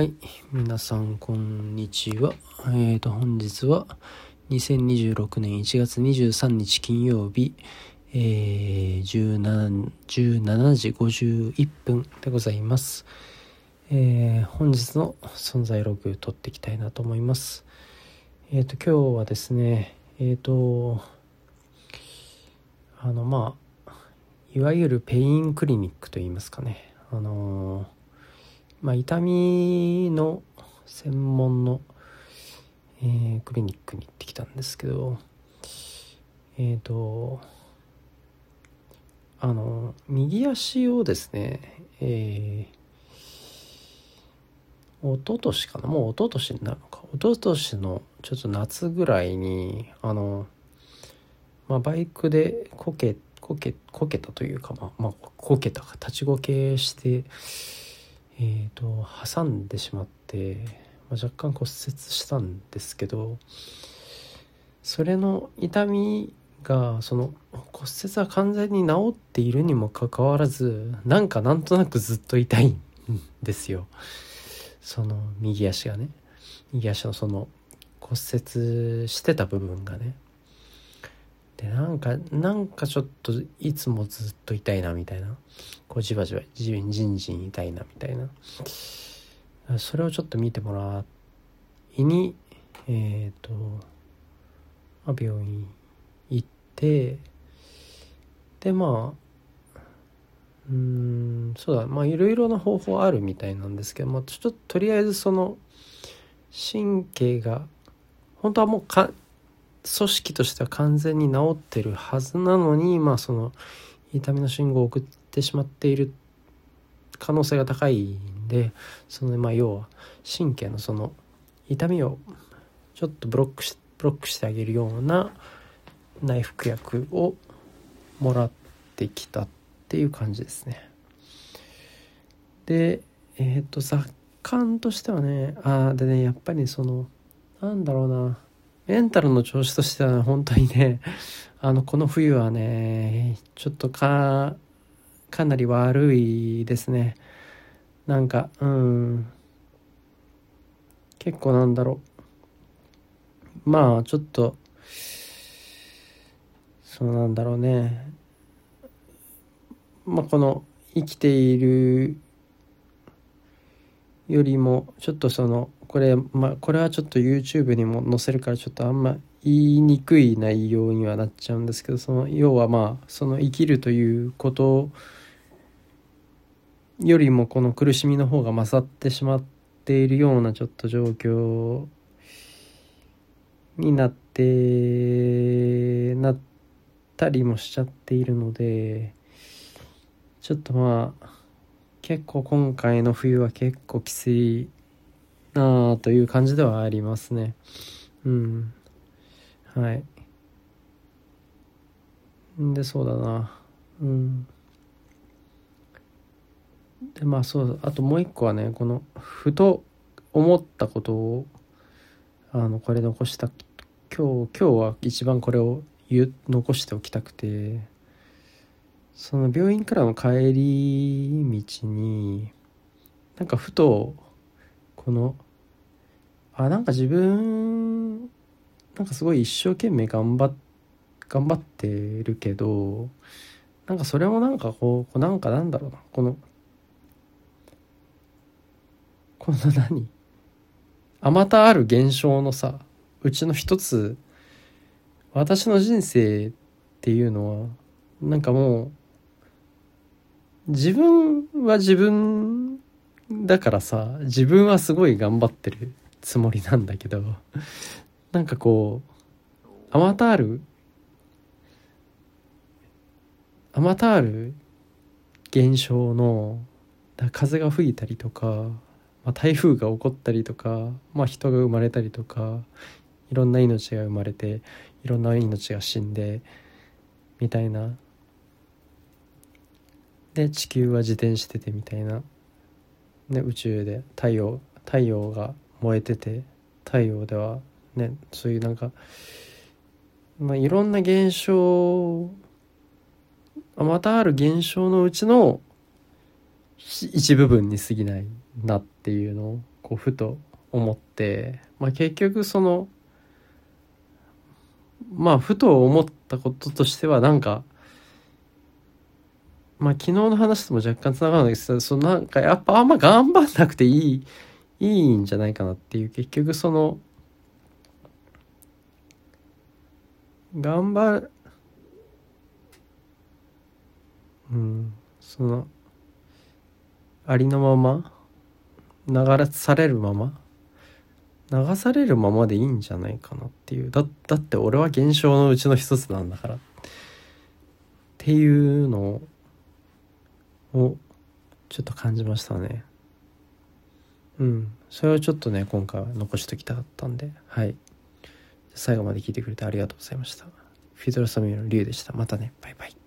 はい。皆さん、こんにちは。えーと、本日は、2026年1月23日金曜日、えー、17, 17時51分でございます。えー、本日の存在ログ取っていきたいなと思います。えっ、ー、と、今日はですね、えっ、ー、と、あの、まあ、いわゆるペインクリニックといいますかね。あのーまあ、痛みの専門の、えー、クリニックに行ってきたんですけどえっ、ー、とあの右足をですねえー、一昨年かなもう一昨年になるのか一昨年のちょっと夏ぐらいにあの、まあ、バイクでこけこけこけたというかまあ、まあ、こけたか立ちこけしてえーと、挟んでしまって、まあ、若干骨折したんですけどそれの痛みがその骨折は完全に治っているにもかかわらずなんかなんとなくずっと痛いんですよ。その右足がね。右足のその骨折してた部分がね。でなんかなんかちょっといつもずっと痛いなみたいな。こうじわじわじんじん痛いなみたいなそれをちょっと見てもらいにえっ、ー、と、まあ、病院行ってでまあうんそうだまあいろいろな方法あるみたいなんですけど、まあ、ちょっととりあえずその神経が本当はもうか組織としては完全に治ってるはずなのにまあその痛みの信号を送ってしまっている可能性が高いんでそのまあ要は神経のその痛みをちょっとブロックしブロックしてあげるような内服薬をもらってきたっていう感じですね。でえっ、と雑感としてはねああでねやっぱりそのなんだろうなメンタルの調子としては本当にね、あの、この冬はね、ちょっとか、かなり悪いですね。なんか、うん。結構なんだろう。まあ、ちょっと、そうなんだろうね。まあ、この、生きているよりも、ちょっとその、これ、まあ、これはちょっと YouTube にも載せるからちょっとあんま言いにくい内容にはなっちゃうんですけどその要はまあその生きるということよりもこの苦しみの方が勝ってしまっているようなちょっと状況になってなったりもしちゃっているのでちょっとまあ結構今回の冬は結構きついなあという感じではありますね。うん。はい。でそうだな。うん。でまあそうあともう一個はねこのふと思ったことをあのこれ残した今日今日は一番これを言残しておきたくてその病院からの帰り道になんかふとこのあなんか自分なんかすごい一生懸命頑張頑張ってるけどなんかそれもなんかこうなんかなんだろうな。このこの何？あまたある現象のさうちの一つ私の人生っていうのはなんかもう自分は自分だからさ自分はすごい頑張ってるつもりなんだけどなんかこうあまたあるあまたある現象の風が吹いたりとか、まあ、台風が起こったりとか、まあ、人が生まれたりとかいろんな命が生まれていろんな命が死んでみたいな。で地球は自転しててみたいな。ね、宇宙で太陽太陽が燃えてて太陽ではねそういうなんか、まあ、いろんな現象またある現象のうちの一部分に過ぎないなっていうのをこうふと思って、まあ、結局そのまあふと思ったこととしてはなんかまあ昨日の話とも若干つながるんですけどそのなんかやっぱあんま頑張んなくていいいいんじゃないかなっていう。結局その頑張るうんそのありのまま流されるまま流されるままでいいんじゃないかなっていう。だだって俺は現象のうちの一つなんだから。っていうのををちょっと感じましたね。うん。それをちょっとね今回は残しときたかったんで。はい。最後まで聞いてくれてありがとうございました。フィドロサミのリュウでした。またね。バイバイ。